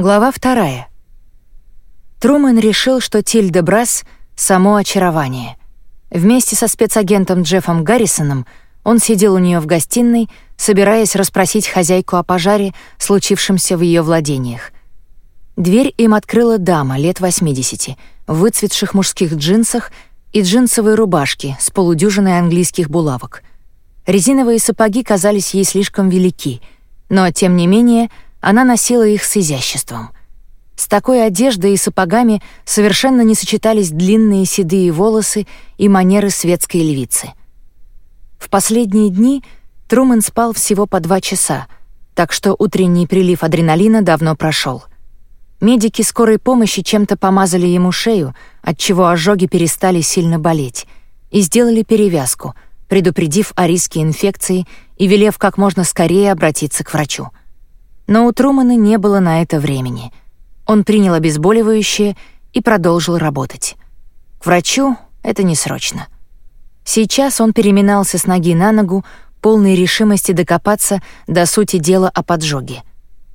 Глава вторая. Трумэн решил, что Тильда Брас — само очарование. Вместе со спецагентом Джеффом Гаррисоном он сидел у нее в гостиной, собираясь расспросить хозяйку о пожаре, случившемся в ее владениях. Дверь им открыла дама лет 80 в выцветших мужских джинсах и джинсовой рубашке с полудюжиной английских булавок. Резиновые сапоги казались ей слишком велики, но, тем не менее, она носила их с изяществом. С такой одеждой и сапогами совершенно не сочетались длинные седые волосы и манеры светской львицы. В последние дни Трумэн спал всего по два часа, так что утренний прилив адреналина давно прошел. Медики скорой помощи чем-то помазали ему шею, отчего ожоги перестали сильно болеть, и сделали перевязку, предупредив о риске инфекции и велев как можно скорее обратиться к врачу. Но у Трумана не было на это времени. Он принял обезболивающее и продолжил работать. К врачу это не срочно. Сейчас он переминался с ноги на ногу, полной решимости докопаться до сути дела о поджоге.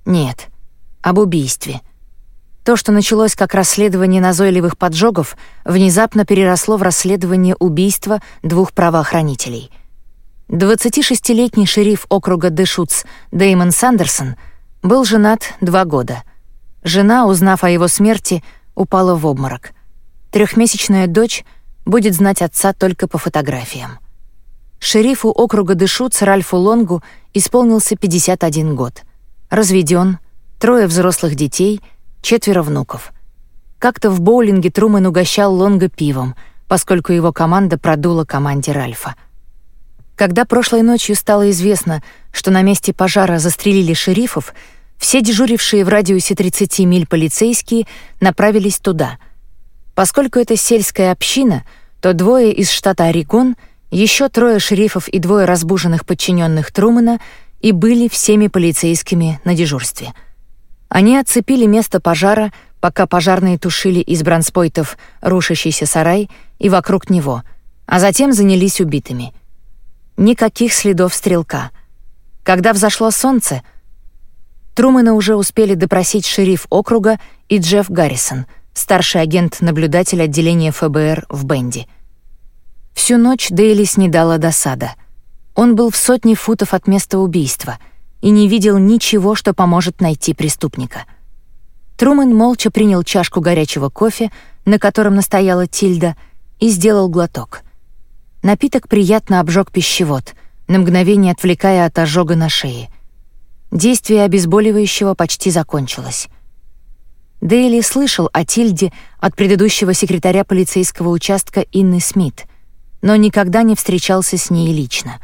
Нет, об убийстве. То, что началось как расследование назойливых поджогов, внезапно переросло в расследование убийства двух правоохранителей. 26-летний шериф округа Дэшутс Дэймон Сандерсон — был женат два года. Жена, узнав о его смерти, упала в обморок. Трехмесячная дочь будет знать отца только по фотографиям. Шерифу округа Дышуц Ральфу Лонгу исполнился 51 год. Разведен, трое взрослых детей, четверо внуков. Как-то в боулинге Трумэн угощал Лонга пивом, поскольку его команда продула команде Ральфа. Когда прошлой ночью стало известно, что на месте пожара застрелили шерифов, все дежурившие в радиусе 30 миль полицейские направились туда. Поскольку это сельская община, то двое из штата Орегон, еще трое шерифов и двое разбуженных подчиненных Трумэна и были всеми полицейскими на дежурстве. Они оцепили место пожара, пока пожарные тушили из бронспойтов рушащийся сарай и вокруг него, а затем занялись убитыми. Никаких следов стрелка. Когда взошло солнце — Трумэна уже успели допросить шериф округа и Джефф Гаррисон, старший агент-наблюдатель отделения ФБР в Бенди. Всю ночь Дейлис не дала досада. Он был в сотне футов от места убийства и не видел ничего, что поможет найти преступника. Трумэн молча принял чашку горячего кофе, на котором настояла Тильда, и сделал глоток. Напиток приятно обжег пищевод, на мгновение отвлекая от ожога на шее. Действие обезболивающего почти закончилось. Дейли слышал о Тильде от предыдущего секретаря полицейского участка Инны Смит, но никогда не встречался с ней лично.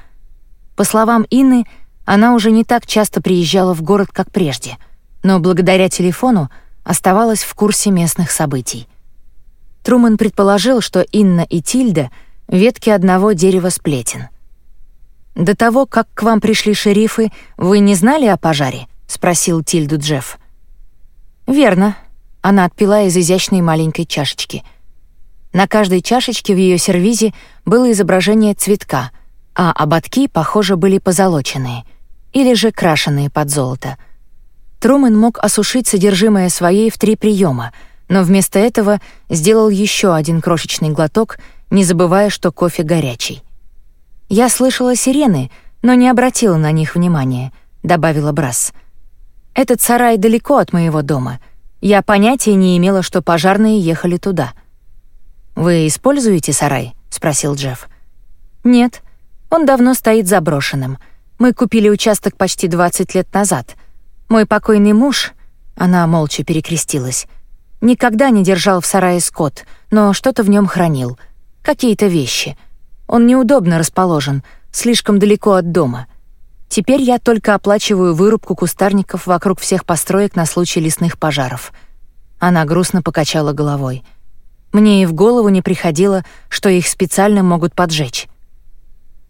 По словам Инны, она уже не так часто приезжала в город, как прежде, но благодаря телефону оставалась в курсе местных событий. Труман предположил, что Инна и Тильда — ветки одного дерева сплетен — «До того, как к вам пришли шерифы, вы не знали о пожаре?» — спросил Тильду Джефф. «Верно». Она отпила из изящной маленькой чашечки. На каждой чашечке в ее сервизе было изображение цветка, а ободки, похоже, были позолоченные или же крашеные под золото. Трумэн мог осушить содержимое своей в три приема, но вместо этого сделал еще один крошечный глоток, не забывая, что кофе горячий. «Я слышала сирены, но не обратила на них внимания», — добавила Брас. «Этот сарай далеко от моего дома. Я понятия не имела, что пожарные ехали туда». «Вы используете сарай?» — спросил Джефф. «Нет, он давно стоит заброшенным. Мы купили участок почти 20 лет назад. Мой покойный муж...» — она молча перекрестилась. «Никогда не держал в сарае скот, но что-то в нем хранил. Какие-то вещи». Он неудобно расположен, слишком далеко от дома. Теперь я только оплачиваю вырубку кустарников вокруг всех построек на случай лесных пожаров. Она грустно покачала головой. Мне и в голову не приходило, что их специально могут поджечь.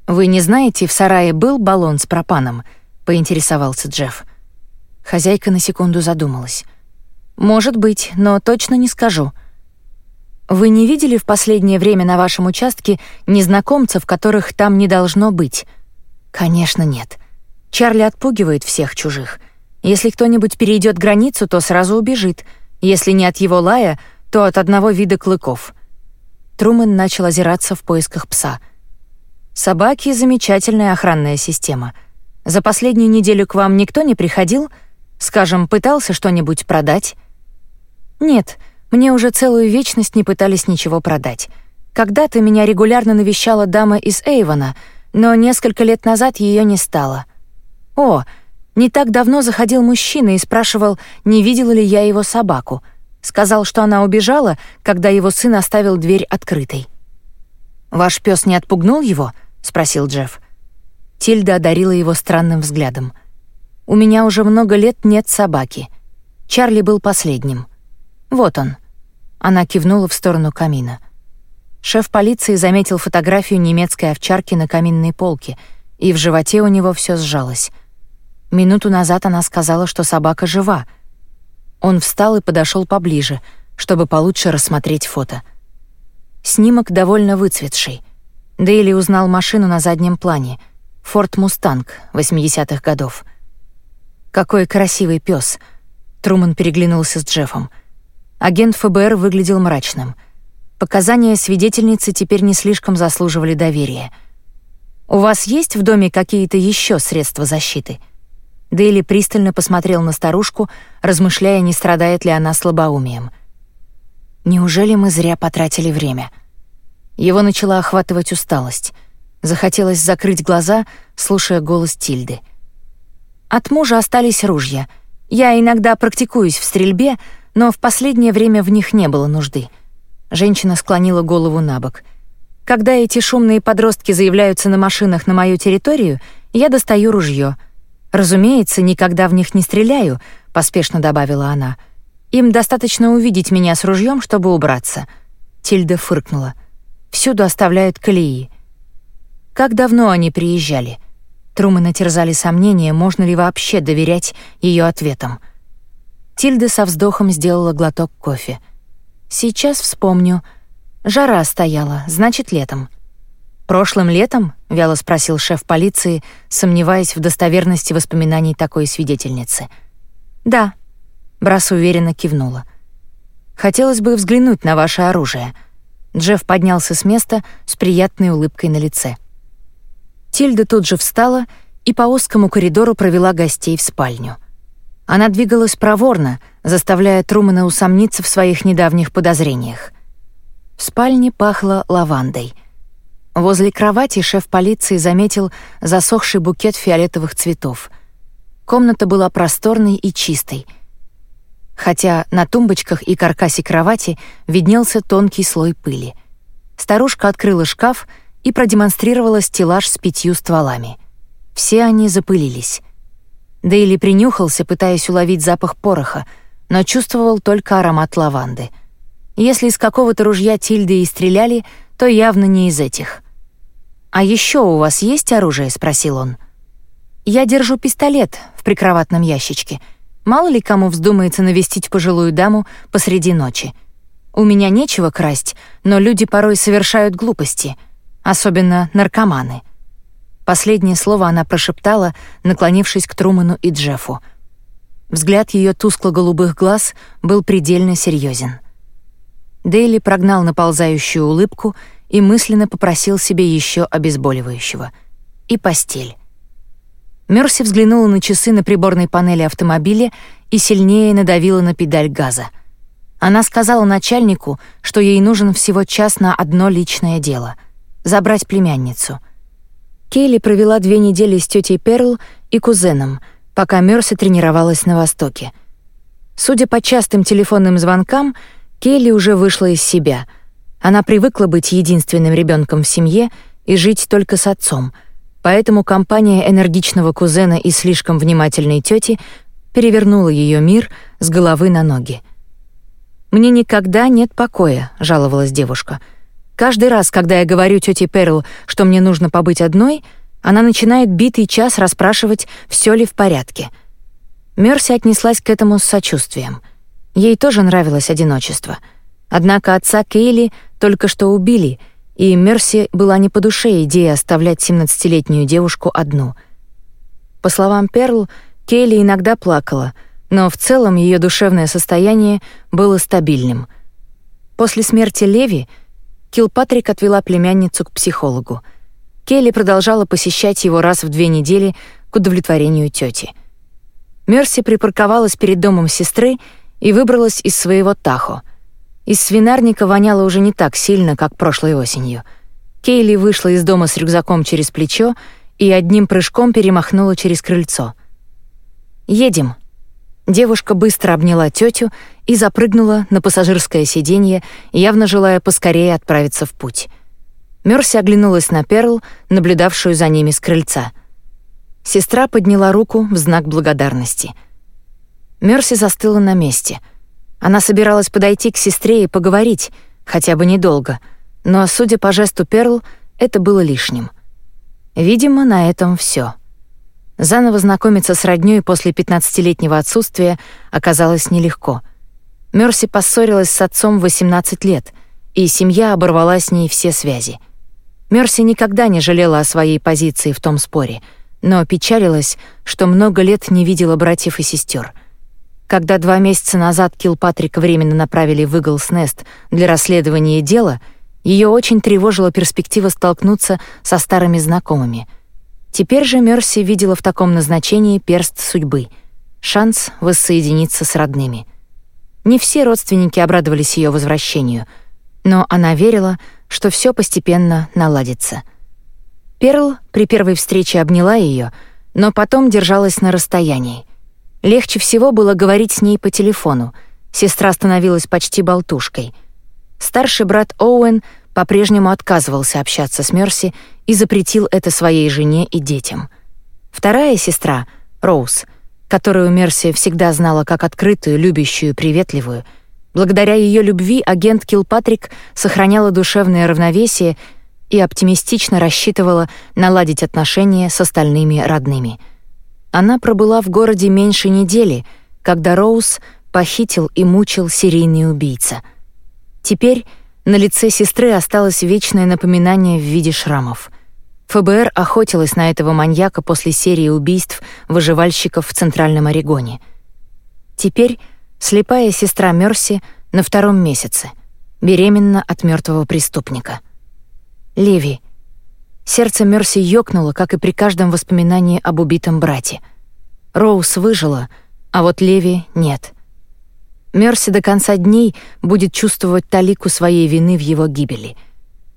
«Вы не знаете, в сарае был баллон с пропаном?» — поинтересовался Джефф. Хозяйка на секунду задумалась. «Может быть, но точно не скажу. Вы не видели в последнее время на вашем участке незнакомцев, которых там не должно быть? Конечно, нет. Чарли отпугивает всех чужих. Если кто-нибудь перейдет границу, то сразу убежит. Если не от его лая, то от одного вида клыков. Трумэн начал озираться в поисках пса. Собаки — замечательная охранная система. За последнюю неделю к вам никто не приходил? Скажем, пытался что-нибудь продать? Нет, мне уже целую вечность не пытались ничего продать. Когда-то меня регулярно навещала дама из Эйвона, но несколько лет назад ее не стало. О, не так давно заходил мужчина и спрашивал, не видела ли я его собаку. Сказал, что она убежала, когда его сын оставил дверь открытой. «Ваш пес не отпугнул его?» — спросил Джефф. Тильда одарила его странным взглядом. «У меня уже много лет нет собаки. Чарли был последним. Вот он». Она кивнула в сторону камина. Шеф полиции заметил фотографию немецкой овчарки на каминной полке, и в животе у него все сжалось. Минуту назад она сказала, что собака жива. Он встал и подошел поближе, чтобы получше рассмотреть фото. Снимок довольно выцветший. Дейли узнал машину на заднем плане. Форд Мустанг 80-х годов. Какой красивый пес. Труман переглянулся с Джеффом. Агент ФБР выглядел мрачным — Показания свидетельницы теперь не слишком заслуживали доверия. «У вас есть в доме какие-то еще средства защиты?» Дейли пристально посмотрел на старушку, размышляя, не страдает ли она слабоумием. «Неужели мы зря потратили время?» Его начала охватывать усталость. Захотелось закрыть глаза, слушая голос Тильды. «От мужа остались ружья. Я иногда практикуюсь в стрельбе, но в последнее время в них не было нужды». Женщина склонила голову на бок. Когда эти шумные подростки заявляются на машинах на мою территорию, я достаю ружье. Разумеется, никогда в них не стреляю, поспешно добавила она. Им достаточно увидеть меня с ружьем, чтобы убраться. Тильда фыркнула. Всюду оставляют колеи. Как давно они приезжали? Трумэна терзали сомнения, можно ли вообще доверять ее ответам. Тильда со вздохом сделала глоток кофе. Сейчас вспомню. Жара стояла, значит, летом. Прошлым летом? вяло спросил шеф полиции, сомневаясь в достоверности воспоминаний такой свидетельницы. Да. Брас уверенно кивнула. Хотелось бы взглянуть на ваше оружие. Джефф поднялся с места с приятной улыбкой на лице. Тильда тут же встала и по узкому коридору провела гостей в спальню. Она двигалась проворно, заставляя Трумана усомниться в своих недавних подозрениях. В спальне пахло лавандой. Возле кровати шеф полиции заметил засохший букет фиолетовых цветов. Комната была просторной и чистой, хотя на тумбочках и каркасе кровати виднелся тонкий слой пыли. Старушка открыла шкаф и продемонстрировала стеллаж с пятью стволами. Все они запылились. Дейли принюхался, пытаясь уловить запах пороха, но чувствовал только аромат лаванды. Если из какого-то ружья Тильды и стреляли, то явно не из этих. «А еще у вас есть оружие?» — спросил он. «Я держу пистолет в прикроватном ящичке. Мало ли кому вздумается навестить пожилую даму посреди ночи. У меня нечего красть, но люди порой совершают глупости, особенно наркоманы». Последнее слово она прошептала, наклонившись к Труману и Джеффу. Взгляд ее тускло-голубых глаз был предельно серьезен. Дейли прогнал наползающую улыбку и мысленно попросил себе еще обезболивающего. И постель. Мерси взглянула на часы на приборной панели автомобиля и сильнее надавила на педаль газа. Она сказала начальнику, что ей нужен всего час на одно личное дело — забрать племянницу — Кейли провела две недели с тетей Перл и кузеном, пока Мерси тренировалась на Востоке. Судя по частым телефонным звонкам, Кейли уже вышла из себя. Она привыкла быть единственным ребенком в семье и жить только с отцом, поэтому компания энергичного кузена и слишком внимательной тети перевернула ее мир с головы на ноги. «Мне никогда нет покоя», — жаловалась девушка — Каждый раз, когда я говорю тете Перл, что мне нужно побыть одной, она начинает битый час расспрашивать, все ли в порядке. Мерси отнеслась к этому с сочувствием. Ей тоже нравилось одиночество. Однако отца Кейли только что убили, и Мерси была не по душе идея оставлять 17-летнюю девушку одну. По словам Перл, Кейли иногда плакала, но в целом ее душевное состояние было стабильным. После смерти Леви Килпатрик отвела племянницу к психологу. Кейли продолжала посещать его раз в две недели к удовлетворению тети. Мерси припарковалась перед домом сестры и выбралась из своего Тахо. Из свинарника воняло уже не так сильно, как прошлой осенью. Кейли вышла из дома с рюкзаком через плечо и одним прыжком перемахнула через крыльцо. «Едем». Девушка быстро обняла тетю и запрыгнула на пассажирское сиденье, явно желая поскорее отправиться в путь. Мерси оглянулась на Перл, наблюдавшую за ними с крыльца. Сестра подняла руку в знак благодарности. Мерси застыла на месте. Она собиралась подойти к сестре и поговорить, хотя бы недолго, но, судя по жесту Перл, это было лишним. Видимо, на этом все. Заново знакомиться с роднёй после пятнадцатилетнего отсутствия оказалось нелегко. Мерси поссорилась с отцом в 18 лет, и семья оборвала с ней все связи. Мерси никогда не жалела о своей позиции в том споре — но печалилась, что много лет не видела братьев и сестер. Когда два месяца назад Килпатрика временно направили в Иглс-Нест для расследования дела, ее очень тревожила перспектива столкнуться со старыми знакомыми. Теперь же Мерси видела в таком назначении перст судьбы, шанс воссоединиться с родными. Не все родственники обрадовались ее возвращению, но она верила, что все постепенно наладится — Перл при первой встрече обняла ее, но потом держалась на расстоянии. Легче всего было говорить с ней по телефону. Сестра становилась почти болтушкой. Старший брат Оуэн по-прежнему отказывался общаться с Мерси и запретил это своей жене и детям. Вторая сестра, Роуз, которую Мерси всегда знала как открытую, любящую, приветливую, благодаря ее любви агент Килпатрик сохраняла душевное равновесие и оптимистично рассчитывала наладить отношения с остальными родными. Она пробыла в городе меньше недели, когда Роуз похитил и мучил серийный убийца. Теперь на лице сестры осталось вечное напоминание в виде шрамов. ФБР охотилась на этого маньяка после серии убийств выживальщиков в Центральном Орегоне. Теперь слепая сестра Мерси на втором месяце, беременна от мертвого преступника — Леви. Сердце Мерси ёкнуло, как и при каждом воспоминании об убитом брате. Роуз выжила, а вот Леви нет. Мерси до конца дней будет чувствовать талику своей вины в его гибели.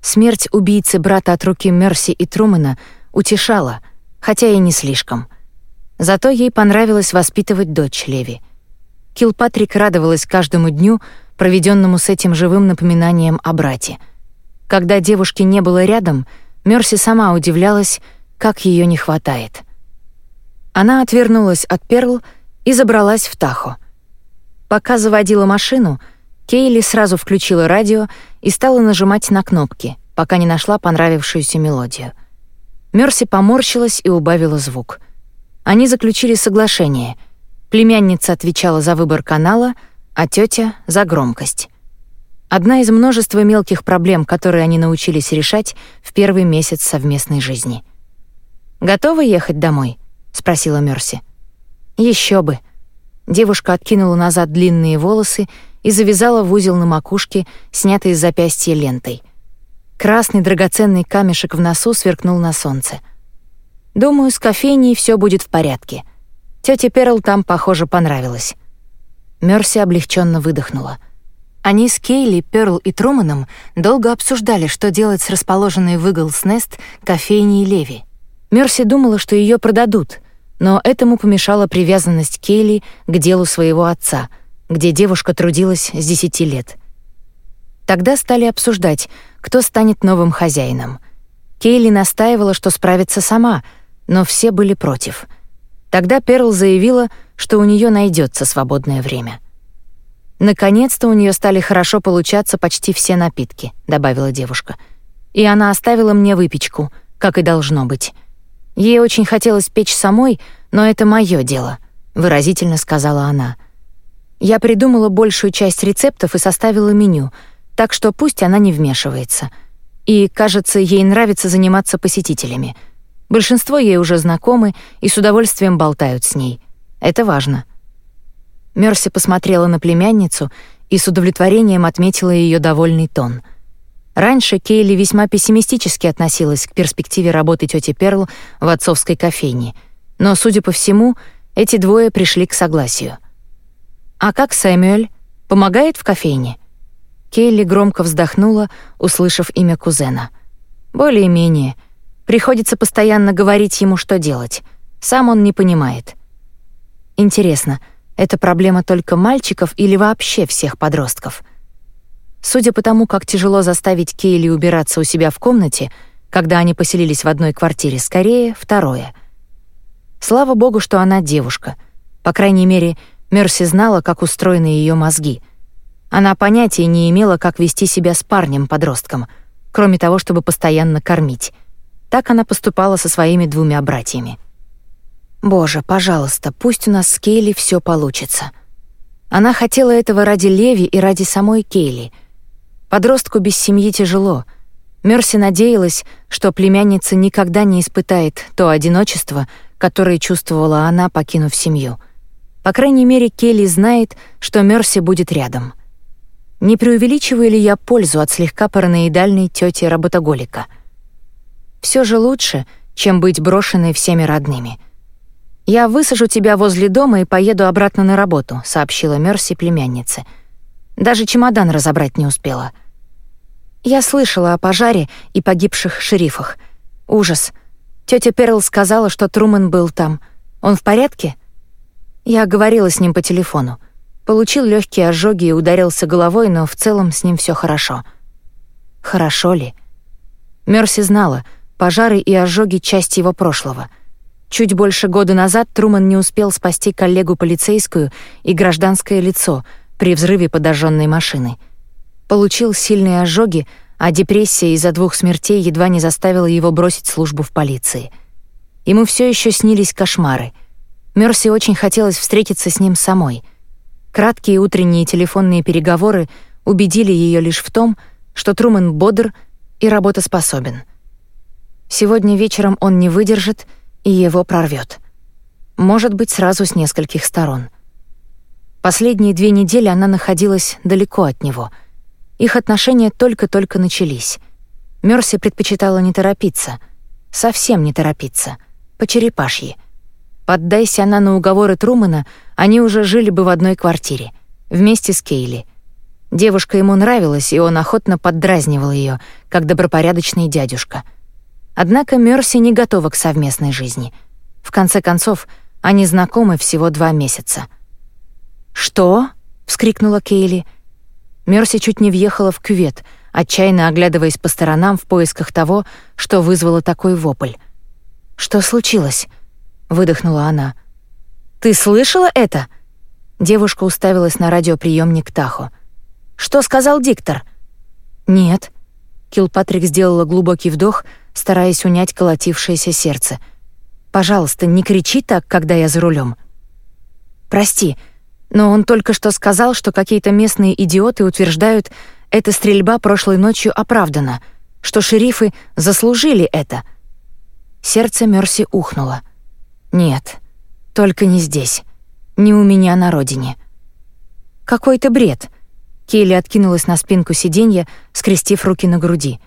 Смерть убийцы брата от руки Мерси и Трумана утешала, хотя и не слишком. Зато ей понравилось воспитывать дочь Леви. Килпатрик радовалась каждому дню, проведенному с этим живым напоминанием о брате — когда девушки не было рядом, Мерси сама удивлялась, как ее не хватает. Она отвернулась от Перл и забралась в Тахо. Пока заводила машину, Кейли сразу включила радио и стала нажимать на кнопки, пока не нашла понравившуюся мелодию. Мерси поморщилась и убавила звук. Они заключили соглашение. Племянница отвечала за выбор канала, а тетя — за громкость. Одна из множества мелких проблем, которые они научились решать в первый месяц совместной жизни. «Готовы ехать домой?» — спросила Мерси. Еще бы». Девушка откинула назад длинные волосы и завязала в узел на макушке, снятый из запястья лентой. Красный драгоценный камешек в носу сверкнул на солнце. «Думаю, с кофейней все будет в порядке. Тёте Перл там, похоже, понравилось». Мерси облегченно выдохнула — они с Кейли, Пёрл и Труманом долго обсуждали, что делать с расположенной в Иглс-Нест кофейней Леви. Мерси думала, что ее продадут, но этому помешала привязанность Кейли к делу своего отца, где девушка трудилась с 10 лет. Тогда стали обсуждать, кто станет новым хозяином. Кейли настаивала, что справится сама, но все были против. Тогда Перл заявила, что у нее найдется свободное время. Наконец-то у нее стали хорошо получаться почти все напитки, добавила девушка. И она оставила мне выпечку, как и должно быть. Ей очень хотелось печь самой, но это мое дело, выразительно сказала она. Я придумала большую часть рецептов и составила меню, так что пусть она не вмешивается. И, кажется, ей нравится заниматься посетителями. Большинство ей уже знакомы и с удовольствием болтают с ней. Это важно. Мерси посмотрела на племянницу и с удовлетворением отметила ее довольный тон. Раньше Кейли весьма пессимистически относилась к перспективе работы тети Перл в отцовской кофейне, но, судя по всему, эти двое пришли к согласию. «А как Сэмюэль? Помогает в кофейне?» Кейли громко вздохнула, услышав имя кузена. «Более-менее. Приходится постоянно говорить ему, что делать. Сам он не понимает». «Интересно, это проблема только мальчиков или вообще всех подростков?» Судя по тому, как тяжело заставить Кейли убираться у себя в комнате, когда они поселились в одной квартире, скорее второе. Слава богу, что она девушка. По крайней мере, Мерси знала, как устроены ее мозги — она понятия не имела, как вести себя с парнем-подростком, кроме того, чтобы постоянно кормить. Так она поступала со своими двумя братьями. «Боже, пожалуйста, пусть у нас с Кейли все получится». Она хотела этого ради Леви и ради самой Кейли. Подростку без семьи тяжело. Мерси надеялась, что племянница никогда не испытает то одиночество, которое чувствовала она, покинув семью. По крайней мере, Кейли знает, что Мерси будет рядом — не преувеличиваю ли я пользу от слегка параноидальной тети работоголика? Все же лучше, чем быть брошенной всеми родными. «Я высажу тебя возле дома и поеду обратно на работу», — сообщила Мерси племяннице. Даже чемодан разобрать не успела. Я слышала о пожаре и погибших шерифах. Ужас. Тетя Перл сказала, что Трумэн был там. Он в порядке? Я говорила с ним по телефону. Получил легкие ожоги и ударился головой, но в целом с ним все хорошо. Хорошо ли? Мерси знала, пожары и ожоги — часть его прошлого. Чуть больше года назад Труман не успел спасти коллегу полицейскую и гражданское лицо при взрыве подожженной машины. Получил сильные ожоги, а депрессия из-за двух смертей едва не заставила его бросить службу в полиции. Ему все еще снились кошмары. Мерси очень хотелось встретиться с ним самой — Краткие утренние телефонные переговоры убедили ее лишь в том, что Трумэн бодр и работоспособен. Сегодня вечером он не выдержит и его прорвет. Может быть, сразу с нескольких сторон. Последние две недели она находилась далеко от него. Их отношения только-только начались. Мерси предпочитала не торопиться. Совсем не торопиться. По черепашьи. Поддайся она на уговоры Трумана, они уже жили бы в одной квартире, вместе с Кейли. Девушка ему нравилась, и он охотно поддразнивал ее, как добропорядочный дядюшка. Однако Мерси не готова к совместной жизни. В конце концов, они знакомы всего два месяца. «Что?» — вскрикнула Кейли. Мерси чуть не въехала в кювет, отчаянно оглядываясь по сторонам в поисках того, что вызвало такой вопль. «Что случилось?» выдохнула она. Ты слышала это? Девушка уставилась на радиоприемник Тахо. Что сказал диктор? Нет. Килпатрик сделала глубокий вдох, стараясь унять колотившееся сердце. Пожалуйста, не кричи так, когда я за рулем. Прости, но он только что сказал, что какие-то местные идиоты утверждают, эта стрельба прошлой ночью оправдана, что шерифы заслужили это. Сердце Мерси ухнуло. Нет, только не здесь. Не у меня на родине. Какой-то бред. Келли откинулась на спинку сиденья, скрестив руки на груди.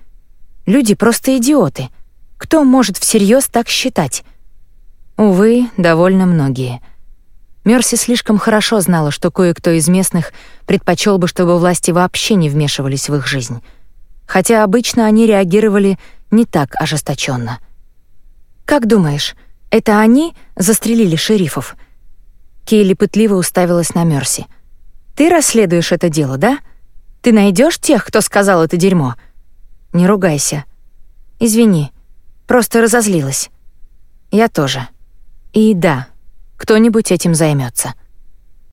Люди просто идиоты. Кто может всерьез так считать? Увы, довольно многие. Мерси слишком хорошо знала, что кое-кто из местных предпочел бы, чтобы власти вообще не вмешивались в их жизнь. Хотя обычно они реагировали не так ожесточенно. «Как думаешь, это они застрелили шерифов?» Кейли пытливо уставилась на Мерси. «Ты расследуешь это дело, да? Ты найдешь тех, кто сказал это дерьмо?» «Не ругайся. Извини, просто разозлилась. Я тоже. И да, кто-нибудь этим займется.